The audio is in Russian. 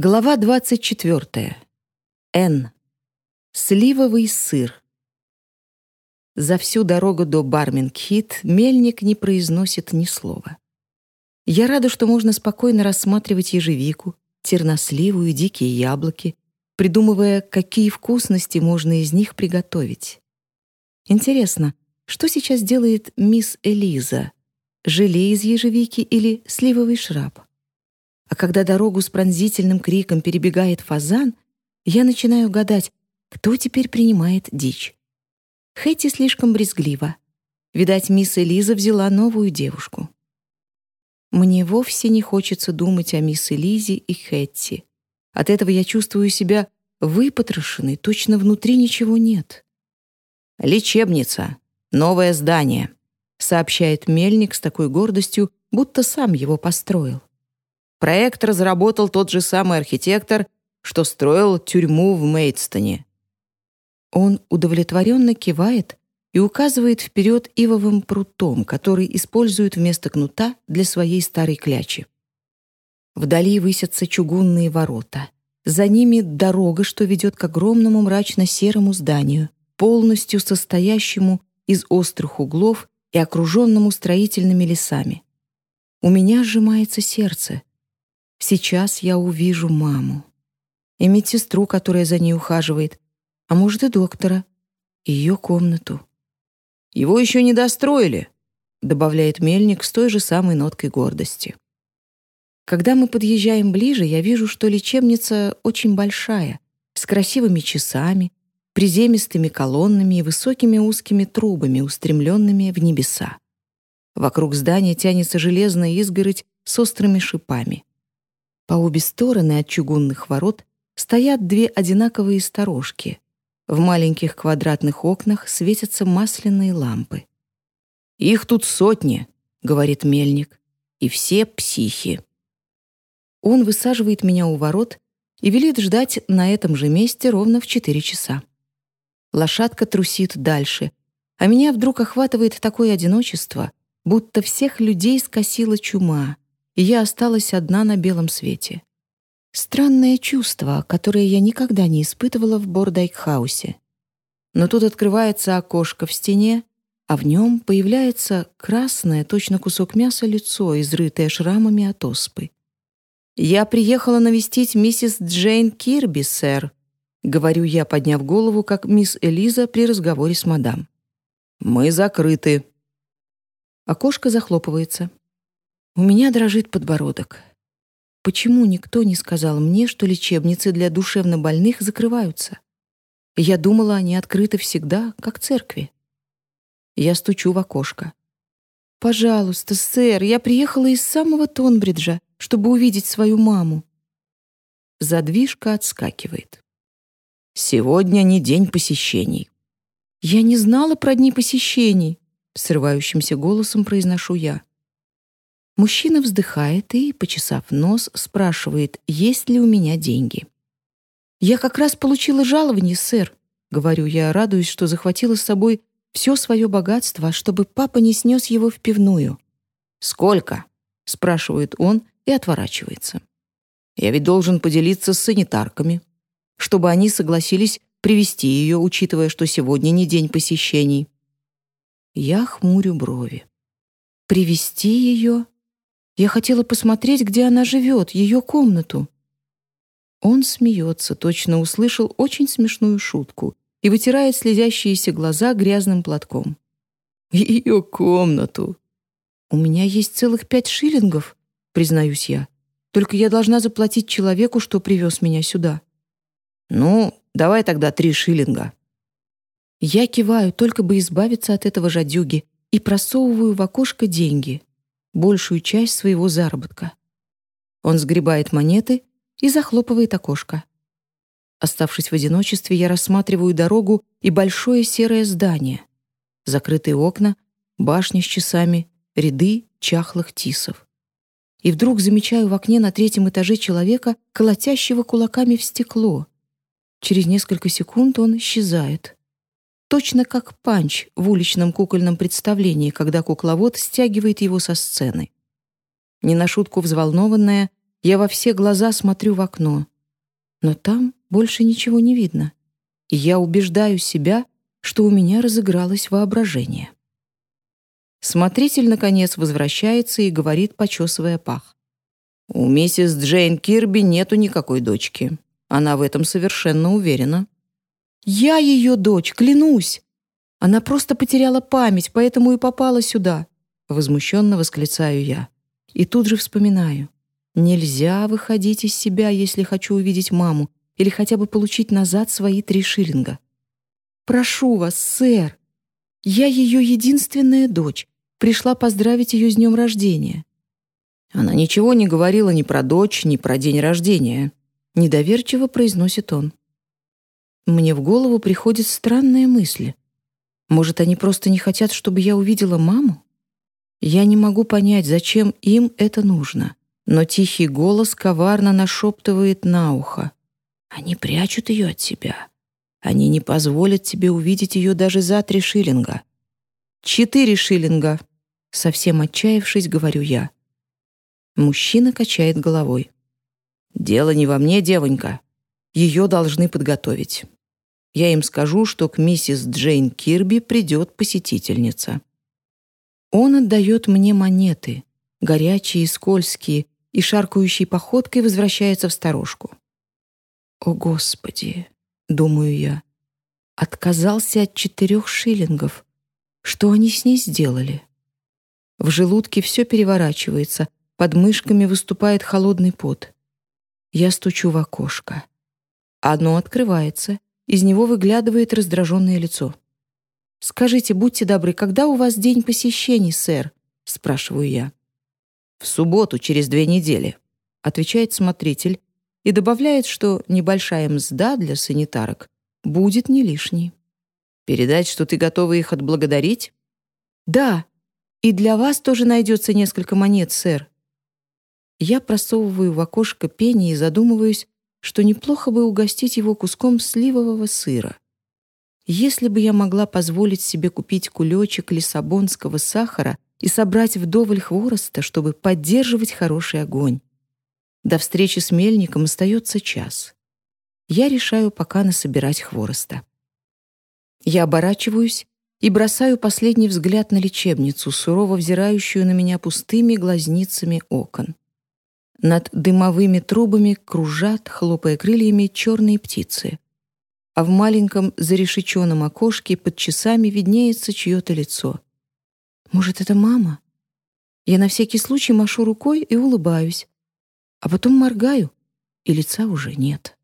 Глава 24. Н. Сливовый сыр. За всю дорогу до Бармингхит мельник не произносит ни слова. Я рада, что можно спокойно рассматривать ежевику, терносливу и дикие яблоки, придумывая, какие вкусности можно из них приготовить. Интересно, что сейчас делает мисс Элиза? Желе из ежевики или сливовый шраб? А когда дорогу с пронзительным криком перебегает фазан, я начинаю гадать, кто теперь принимает дичь. Хэти слишком брезглива. Видать, мисс Элиза взяла новую девушку. Мне вовсе не хочется думать о мисс Элизе и Хэтти. От этого я чувствую себя выпотрошенной, точно внутри ничего нет. «Лечебница. Новое здание», — сообщает Мельник с такой гордостью, будто сам его построил. Проект разработал тот же самый архитектор, что строил тюрьму в Мейдстоне. Он удовлетворенно кивает и указывает вперед ивовым прутом, который используют вместо кнута для своей старой клячи. Вдали высятся чугунные ворота. За ними дорога, что ведет к огромному мрачно-серому зданию, полностью состоящему из острых углов и окруженному строительными лесами. У меня сжимается сердце. Сейчас я увижу маму. И медсестру, которая за ней ухаживает. А может, и доктора. И ее комнату. «Его еще не достроили», — добавляет Мельник с той же самой ноткой гордости. Когда мы подъезжаем ближе, я вижу, что лечебница очень большая, с красивыми часами, приземистыми колоннами и высокими узкими трубами, устремленными в небеса. Вокруг здания тянется железная изгородь с острыми шипами. По обе стороны от чугунных ворот стоят две одинаковые сторожки. В маленьких квадратных окнах светятся масляные лампы. «Их тут сотни», — говорит мельник, — «и все психи». Он высаживает меня у ворот и велит ждать на этом же месте ровно в четыре часа. Лошадка трусит дальше, а меня вдруг охватывает такое одиночество, будто всех людей скосила чума — и я осталась одна на белом свете. Странное чувство, которое я никогда не испытывала в Бордайкхаусе. Но тут открывается окошко в стене, а в нем появляется красное, точно кусок мяса лицо, изрытое шрамами от оспы. «Я приехала навестить миссис Джейн Кирби, сэр», — говорю я, подняв голову, как мисс Элиза при разговоре с мадам. «Мы закрыты». Окошко захлопывается. У меня дрожит подбородок. Почему никто не сказал мне, что лечебницы для душевнобольных закрываются? Я думала, они открыты всегда, как церкви. Я стучу в окошко. «Пожалуйста, сэр, я приехала из самого Тонбриджа, чтобы увидеть свою маму». Задвижка отскакивает. «Сегодня не день посещений». «Я не знала про дни посещений», — срывающимся голосом произношу я. Мужчина вздыхает и, почесав нос, спрашивает, есть ли у меня деньги. «Я как раз получила жалование, сэр», — говорю я, радуюсь, что захватила с собой все свое богатство, чтобы папа не снес его в пивную. «Сколько?» — спрашивает он и отворачивается. «Я ведь должен поделиться с санитарками, чтобы они согласились привести ее, учитывая, что сегодня не день посещений». Я хмурю брови. «Привести ее?» Я хотела посмотреть, где она живет, ее комнату». Он смеется, точно услышал очень смешную шутку и вытирает слезящиеся глаза грязным платком. «Ее комнату!» «У меня есть целых пять шиллингов», — признаюсь я. «Только я должна заплатить человеку, что привез меня сюда». «Ну, давай тогда три шиллинга». Я киваю, только бы избавиться от этого жадюги, и просовываю в окошко деньги большую часть своего заработка. Он сгребает монеты и захлопывает окошко. Оставшись в одиночестве, я рассматриваю дорогу и большое серое здание. Закрытые окна, башня с часами, ряды чахлых тисов. И вдруг замечаю в окне на третьем этаже человека, колотящего кулаками в стекло. Через несколько секунд он исчезает. Точно как панч в уличном кукольном представлении, когда кукловод стягивает его со сцены. Не на шутку взволнованная, я во все глаза смотрю в окно. Но там больше ничего не видно. И я убеждаю себя, что у меня разыгралось воображение. Смотритель, наконец, возвращается и говорит, почесывая пах. «У миссис Джейн Кирби нету никакой дочки. Она в этом совершенно уверена». «Я ее дочь, клянусь! Она просто потеряла память, поэтому и попала сюда», возмущенно восклицаю я. И тут же вспоминаю. Нельзя выходить из себя, если хочу увидеть маму или хотя бы получить назад свои три шиллинга. «Прошу вас, сэр, я ее единственная дочь. Пришла поздравить ее с днем рождения». Она ничего не говорила ни про дочь, ни про день рождения. Недоверчиво произносит он. Мне в голову приходит странная мысль. Может, они просто не хотят, чтобы я увидела маму? Я не могу понять, зачем им это нужно, но тихий голос коварно нашептывает на ухо. Они прячут ее от себя. Они не позволят тебе увидеть ее даже за три шиллинга. Четыре шиллинга. Совсем отчаявшись, говорю я. Мужчина качает головой. Дело не во мне, девонька. Ее должны подготовить. Я им скажу, что к миссис Джейн Кирби придет посетительница. Он отдает мне монеты, горячие и скользкие, и шаркающей походкой возвращается в сторожку. «О, Господи!» — думаю я. Отказался от четырех шиллингов. Что они с ней сделали? В желудке все переворачивается, под мышками выступает холодный пот. Я стучу в окошко. Одно открывается, из него выглядывает раздраженное лицо. «Скажите, будьте добры, когда у вас день посещений, сэр?» — спрашиваю я. «В субботу, через две недели», — отвечает смотритель и добавляет, что небольшая мзда для санитарок будет не лишней. «Передать, что ты готова их отблагодарить?» «Да, и для вас тоже найдется несколько монет, сэр». Я просовываю в окошко пени и задумываюсь, что неплохо бы угостить его куском сливового сыра. Если бы я могла позволить себе купить кулечек лиссабонского сахара и собрать вдоволь хвороста, чтобы поддерживать хороший огонь. До встречи с мельником остается час. Я решаю пока насобирать хвороста. Я оборачиваюсь и бросаю последний взгляд на лечебницу, сурово взирающую на меня пустыми глазницами окон. Над дымовыми трубами кружат, хлопая крыльями, черные птицы а в маленьком зарешеченном окошке под часами виднеется чье-то лицо. Может, это мама? Я на всякий случай машу рукой и улыбаюсь, а потом моргаю, и лица уже нет.